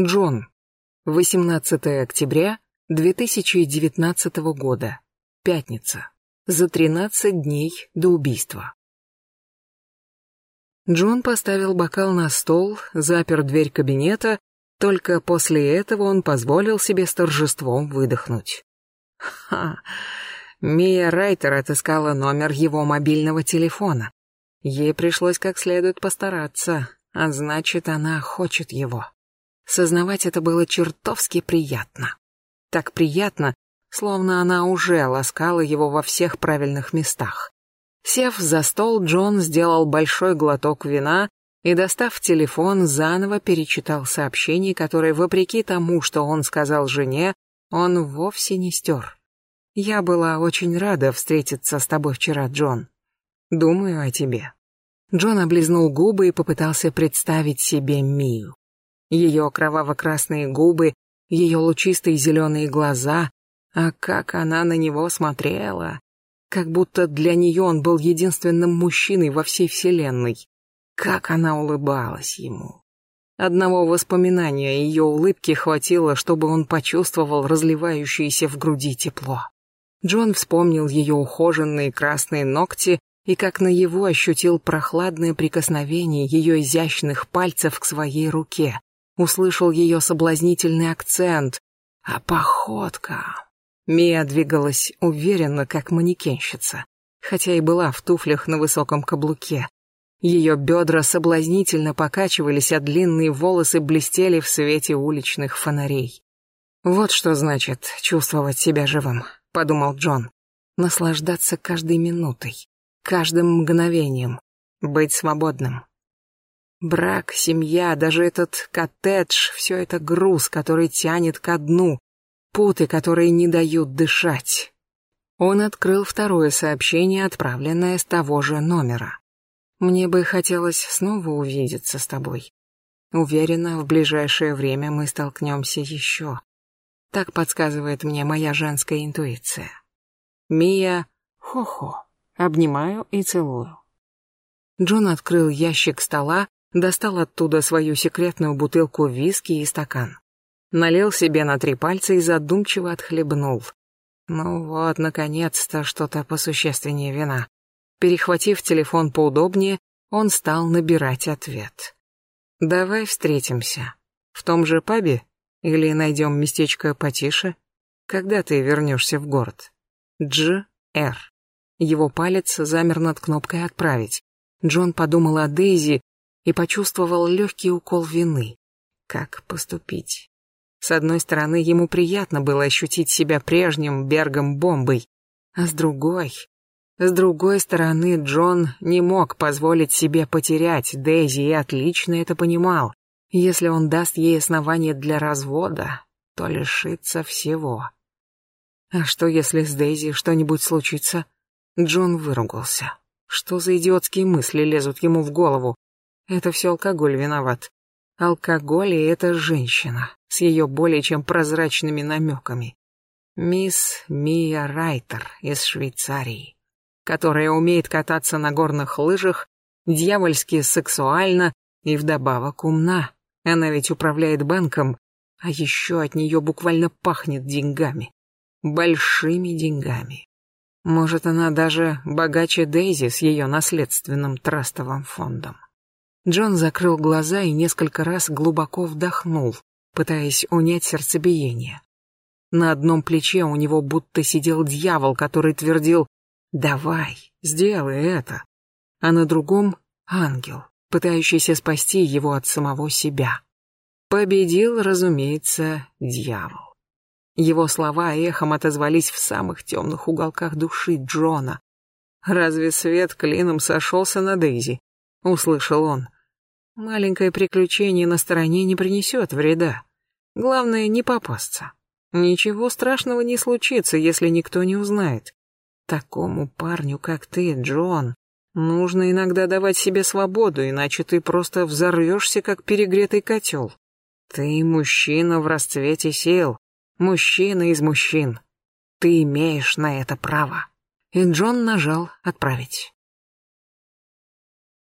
Джон. 18 октября 2019 года. Пятница. За 13 дней до убийства. Джон поставил бокал на стол, запер дверь кабинета, только после этого он позволил себе с торжеством выдохнуть. Ха! Мия Райтер отыскала номер его мобильного телефона. Ей пришлось как следует постараться, а значит, она хочет его. Сознавать это было чертовски приятно. Так приятно, словно она уже ласкала его во всех правильных местах. Сев за стол, Джон сделал большой глоток вина и, достав телефон, заново перечитал сообщение, которое, вопреки тому, что он сказал жене, он вовсе не стер. «Я была очень рада встретиться с тобой вчера, Джон. Думаю о тебе». Джон облизнул губы и попытался представить себе Мию. Ее кроваво-красные губы, ее лучистые зеленые глаза, а как она на него смотрела. Как будто для нее он был единственным мужчиной во всей вселенной. Как она улыбалась ему. Одного воспоминания ее улыбки хватило, чтобы он почувствовал разливающееся в груди тепло. Джон вспомнил ее ухоженные красные ногти и как наяву ощутил прохладное прикосновение ее изящных пальцев к своей руке, услышал ее соблазнительный акцент, а походка... Мия двигалась уверенно, как манекенщица, хотя и была в туфлях на высоком каблуке. Ее бедра соблазнительно покачивались, а длинные волосы блестели в свете уличных фонарей. «Вот что значит чувствовать себя живым», — подумал Джон. «Наслаждаться каждой минутой, каждым мгновением, быть свободным, Брак, семья, даже этот коттедж — все это груз, который тянет ко дну, путы, которые не дают дышать. Он открыл второе сообщение, отправленное с того же номера. «Мне бы хотелось снова увидеться с тобой. Уверена, в ближайшее время мы столкнемся еще. Так подсказывает мне моя женская интуиция. Мия, хо-хо, обнимаю и целую». Джон открыл ящик стола, достал оттуда свою секретную бутылку виски и стакан. Налил себе на три пальца и задумчиво отхлебнул. Ну вот, наконец-то что-то посущественнее вина. Перехватив телефон поудобнее, он стал набирать ответ. «Давай встретимся. В том же пабе? Или найдем местечко потише? Когда ты вернешься в город?» Дж. Р. Его палец замер над кнопкой «Отправить». Джон подумал о Дейзи и почувствовал легкий укол вины. Как поступить? С одной стороны, ему приятно было ощутить себя прежним Бергом-бомбой, а с другой... С другой стороны, Джон не мог позволить себе потерять Дейзи и отлично это понимал. Если он даст ей основание для развода, то лишится всего. А что, если с Дейзи что-нибудь случится? Джон выругался. Что за идиотские мысли лезут ему в голову? Это все алкоголь виноват. Алкоголь и эта женщина с ее более чем прозрачными намеками. Мисс Мия Райтер из Швейцарии, которая умеет кататься на горных лыжах, дьявольски сексуально и вдобавок умна. Она ведь управляет банком, а еще от нее буквально пахнет деньгами. Большими деньгами. Может, она даже богаче Дейзи с ее наследственным трастовым фондом. Джон закрыл глаза и несколько раз глубоко вдохнул, пытаясь унять сердцебиение. На одном плече у него будто сидел дьявол, который твердил «Давай, сделай это», а на другом — ангел, пытающийся спасти его от самого себя. Победил, разумеется, дьявол. Его слова эхом отозвались в самых темных уголках души Джона. «Разве свет клином сошелся на Дейзи?» — услышал он. Маленькое приключение на стороне не принесет вреда. Главное, не попасться. Ничего страшного не случится, если никто не узнает. Такому парню, как ты, Джон, нужно иногда давать себе свободу, иначе ты просто взорвешься, как перегретый котел. Ты мужчина в расцвете сил, мужчина из мужчин. Ты имеешь на это право. И Джон нажал «Отправить».